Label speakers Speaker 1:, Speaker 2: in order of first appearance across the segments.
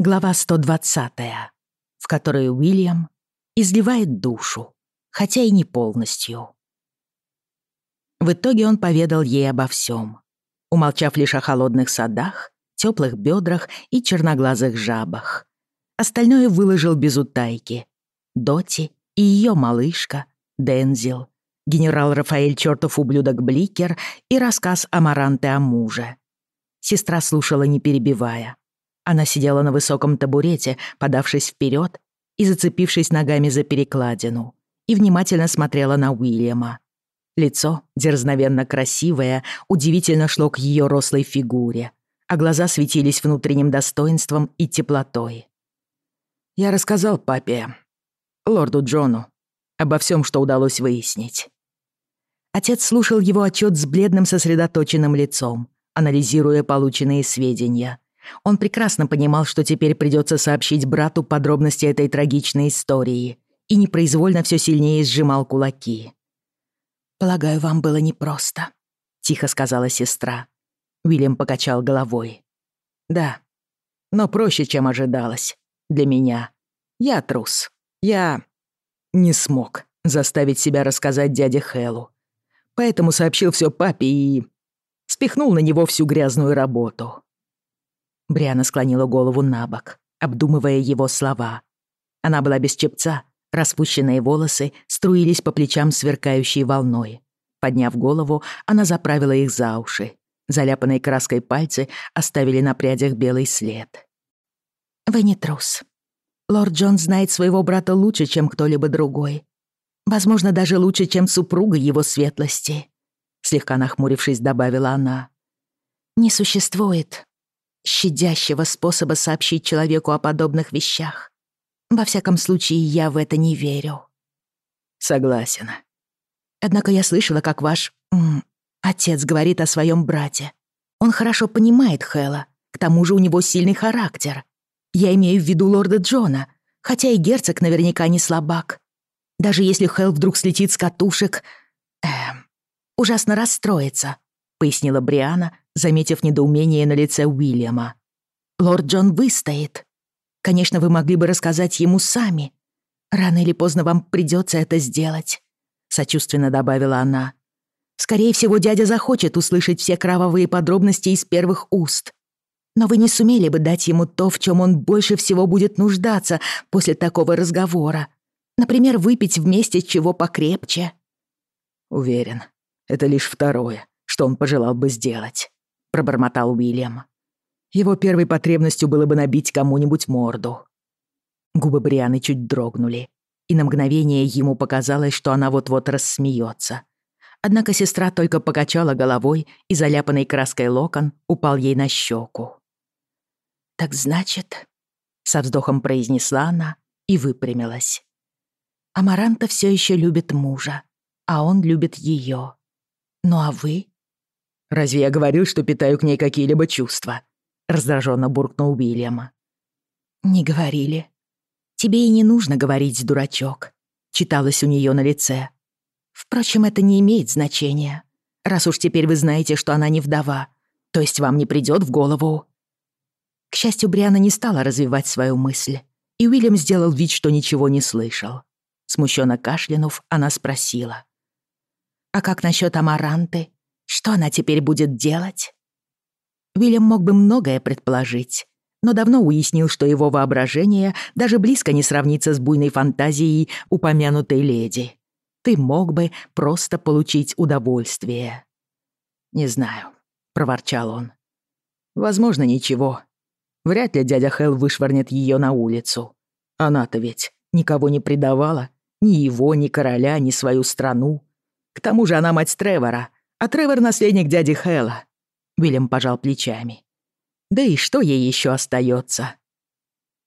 Speaker 1: Глава 120, в которой Уильям изливает душу, хотя и не полностью. В итоге он поведал ей обо всем, умолчав лишь о холодных садах, теплых бедрах и черноглазых жабах. Остальное выложил без утайки. Доти и ее малышка, Дензил, генерал Рафаэль чертов ублюдок Бликер и рассказ Амаранты о муже. Сестра слушала, не перебивая. Она сидела на высоком табурете, подавшись вперед и зацепившись ногами за перекладину, и внимательно смотрела на Уильяма. Лицо, дерзновенно красивое, удивительно шло к ее рослой фигуре, а глаза светились внутренним достоинством и теплотой. «Я рассказал папе, лорду Джону, обо всем, что удалось выяснить». Отец слушал его отчет с бледным сосредоточенным лицом, анализируя полученные сведения — он прекрасно понимал, что теперь придется сообщить брату подробности этой трагичной истории, и непроизвольно все сильнее сжимал кулаки. «Полагаю, вам было непросто», — тихо сказала сестра. Уильям покачал головой. «Да, но проще, чем ожидалось. Для меня. Я трус. Я не смог заставить себя рассказать дяде Хэлу. Поэтому сообщил все папе и... спихнул на него всю грязную работу. Бриана склонила голову на бок, обдумывая его слова. Она была без чепца, распущенные волосы струились по плечам сверкающей волной. Подняв голову, она заправила их за уши. Заляпанные краской пальцы оставили на прядях белый след. «Вы не трус. Лорд Джон знает своего брата лучше, чем кто-либо другой. Возможно, даже лучше, чем супруга его светлости», слегка нахмурившись, добавила она. «Не существует щадящего способа сообщить человеку о подобных вещах. Во всяком случае, я в это не верю». «Согласен». «Однако я слышала, как ваш... М, отец говорит о своем брате. Он хорошо понимает Хэла, к тому же у него сильный характер. Я имею в виду лорда Джона, хотя и герцог наверняка не слабак. Даже если Хэл вдруг слетит с катушек... Эм, ужасно расстроится», — пояснила Бриана, заметив недоумение на лице Уильяма. «Лорд Джон выстоит. Конечно, вы могли бы рассказать ему сами. Рано или поздно вам придется это сделать», — сочувственно добавила она. «Скорее всего, дядя захочет услышать все кровавые подробности из первых уст. Но вы не сумели бы дать ему то, в чем он больше всего будет нуждаться после такого разговора. Например, выпить вместе чего покрепче». «Уверен, это лишь второе, что он пожелал бы сделать. пробормотал Уильям. Его первой потребностью было бы набить кому-нибудь морду. Губы Брианы чуть дрогнули, и на мгновение ему показалось, что она вот-вот рассмеется. Однако сестра только покачала головой, и заляпанный краской локон упал ей на щеку. «Так значит...» — со вздохом произнесла она и выпрямилась. «Амаранта все еще любит мужа, а он любит ее. Ну а вы? Разве я говорил, что питаю к ней какие-либо чувства?» — раздраженно буркнул Уильям. «Не говорили. Тебе и не нужно говорить, дурачок», — читалось у нее на лице. «Впрочем, это не имеет значения. Раз уж теперь вы знаете, что она не вдова, то есть вам не придет в голову...» К счастью, Бриана не стала развивать свою мысль, и Уильям сделал вид, что ничего не слышал. Смущенно кашлянув, она спросила. «А как насчет Амаранты Что она теперь будет делать? Уильям мог бы многое предположить, но давно уяснил, что его воображение даже близко не сравнится с буйной фантазией упомянутой леди. Ты мог бы просто получить удовольствие. «Не знаю», — проворчал он. «Возможно, ничего. Вряд ли дядя Хелл вышвырнет ее на улицу. Она-то ведь никого не предавала, ни его, ни короля, ни свою страну. К тому же она мать Тревора, а А Тревор наследник дяди Хэлла. Уильям пожал плечами. Да и что ей еще остается?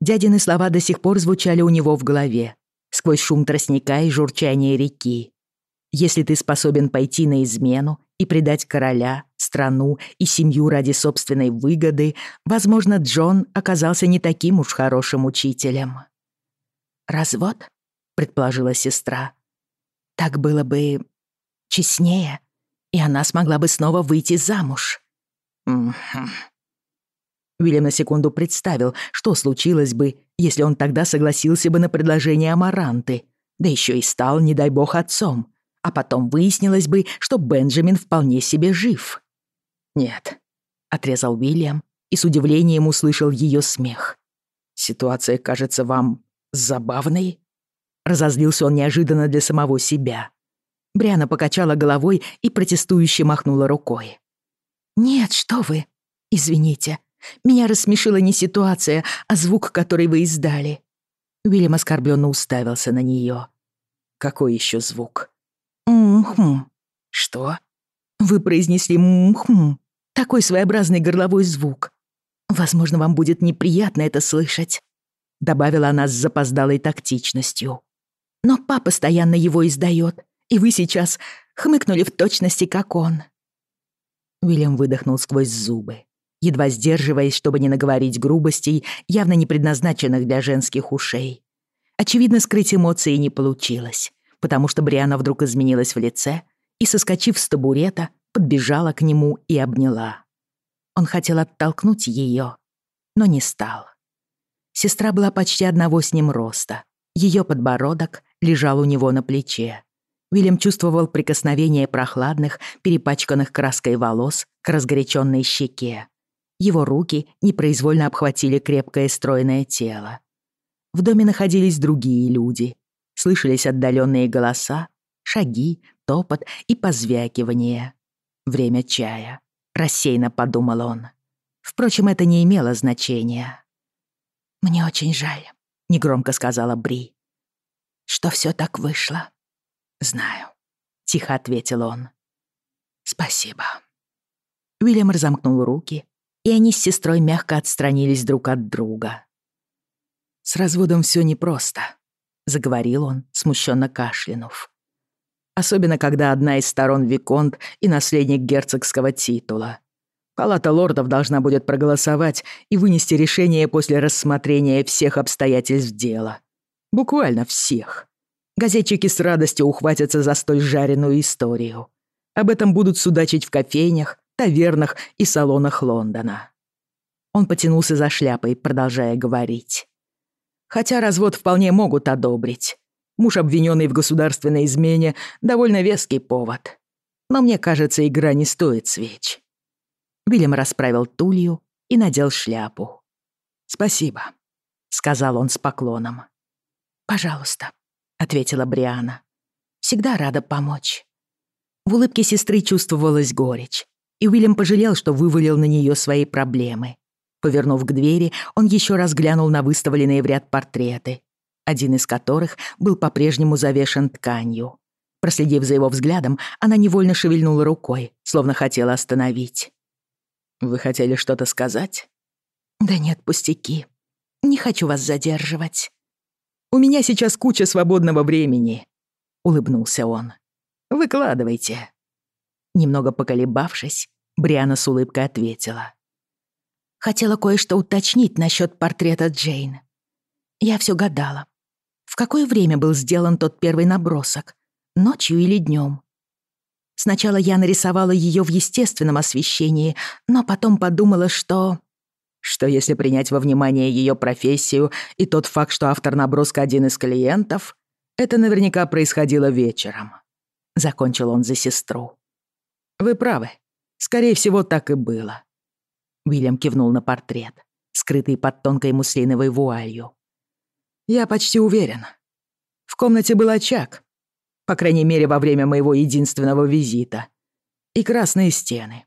Speaker 1: Дядины слова до сих пор звучали у него в голове, сквозь шум тростника и журчание реки. Если ты способен пойти на измену и предать короля, страну и семью ради собственной выгоды, возможно, Джон оказался не таким уж хорошим учителем. «Развод?» — предположила сестра. «Так было бы честнее». и она смогла бы снова выйти замуж. Уильям на секунду представил, что случилось бы, если он тогда согласился бы на предложение Амаранты, да еще и стал, не дай бог, отцом, а потом выяснилось бы, что Бенджамин вполне себе жив. «Нет», — отрезал Уильям и с удивлением услышал ее смех. «Ситуация Бриана покачала головой и протестующе махнула рукой. «Нет, что вы! Извините, меня рассмешила не ситуация, а звук, который вы издали». Уильям оскорбленно уставился на нее. «Какой еще звук?» «М-хм». «Что?» «Вы произнесли м-хм. Такой своеобразный горловой звук. Возможно, вам будет неприятно это слышать», — добавила она с запоздалой тактичностью. «Но папа постоянно его издает и вы сейчас хмыкнули в точности, как он». Уильям выдохнул сквозь зубы, едва сдерживаясь, чтобы не наговорить грубостей, явно не предназначенных для женских ушей. Очевидно, скрыть эмоции не получилось, потому что Бриана вдруг изменилась в лице и, соскочив с табурета, подбежала к нему и обняла. Он хотел оттолкнуть ее, но не стал. Сестра была почти одного с ним роста. Ее подбородок лежал у него на плече. Уильям чувствовал прикосновение прохладных, перепачканных краской волос к разгоряченной щеке. Его руки непроизвольно обхватили крепкое стройное тело. В доме находились другие люди. Слышались отдаленные голоса, шаги, топот и позвякивание. «Время чая», — рассеянно подумал он. Впрочем, это не имело значения. «Мне очень жаль», — негромко сказала Бри. «Что все так вышло?» «Знаю», — тихо ответил он. «Спасибо». Уильям разомкнул руки и они с сестрой мягко отстранились друг от друга. «С разводом все непросто», — заговорил он, смущенно кашлянув. «Особенно, когда одна из сторон Виконт и наследник герцогского титула. Палата лордов должна будет проголосовать и вынести решение после рассмотрения всех обстоятельств дела. Буквально всех. Газетчики с радостью ухватятся за столь жареную историю. Об этом будут судачить в кофейнях, тавернах и салонах Лондона. Он потянулся за шляпой, продолжая говорить. Хотя развод вполне могут одобрить. Муж, обвиненный в государственной измене, довольно веский повод. Но мне кажется, игра не стоит свеч. Вильям расправил тулью и надел шляпу. «Спасибо», — сказал он с поклоном. «Пожалуйста», — ответила Бриана. «Всегда рада помочь». В улыбке сестры чувствовалась горечь, и Уильям пожалел, что вывалил на нее свои проблемы. Повернув к двери, он еще раз глянул на выставленные в ряд портреты, один из которых был по-прежнему завешен тканью. Проследив за его взглядом, она невольно шевельнула рукой, словно хотела остановить. «Вы хотели что-то сказать?» «Да нет, пустяки. Не хочу вас задерживать». «У У меня сейчас куча свободного времени», — улыбнулся он. «Выкладывайте». Немного поколебавшись, Бриана с улыбкой ответила. «Хотела кое-что уточнить насчет портрета Джейн. Я все гадала. В какое время был сделан тот первый набросок? Ночью или днем? Сначала я нарисовала ее в естественном освещении, но потом подумала, что что если принять во внимание ее профессию и тот факт, что автор наброска один из клиентов, это наверняка происходило вечером. Закончил он за сестру. Вы правы. Скорее всего, так и было. Уильям кивнул на портрет, скрытый под тонкой муслиновой вуалью. Я почти уверен. В комнате был очаг. По крайней мере, во время моего единственного визита. И красные стены.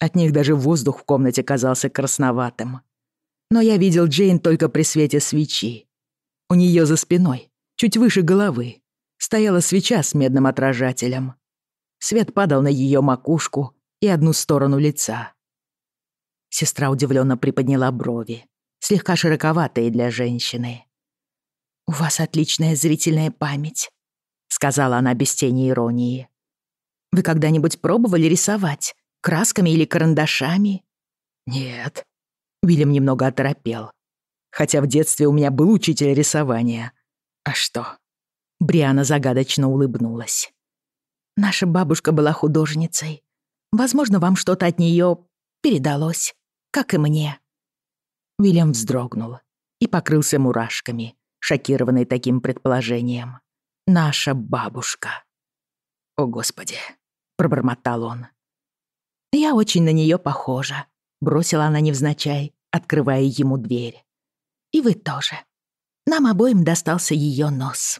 Speaker 1: От них даже воздух в комнате казался красноватым. Но я видел Джейн только при свете свечи. У нее за спиной, чуть выше головы, стояла свеча с медным отражателем. Свет падал на ее макушку и одну сторону лица. Сестра удивленно приподняла брови, слегка широковатые для женщины. «У вас отличная зрительная память», — сказала она без тени иронии. «Вы когда-нибудь пробовали рисовать? красками или карандашами? Нет. Уильям немного оторопел. Хотя в детстве у меня был учитель рисования. А что? Бриана загадочно улыбнулась. Наша бабушка была художницей. Возможно, вам что-то от нее передалось, как и мне. Уильям вздрогнул и покрылся мурашками, шокированный таким предположением. Наша бабушка. О, господи, пробормотал он.«Я очень на нее похожа», — бросила она невзначай, открывая ему дверь. «И вы тоже. Нам обоим достался ее нос».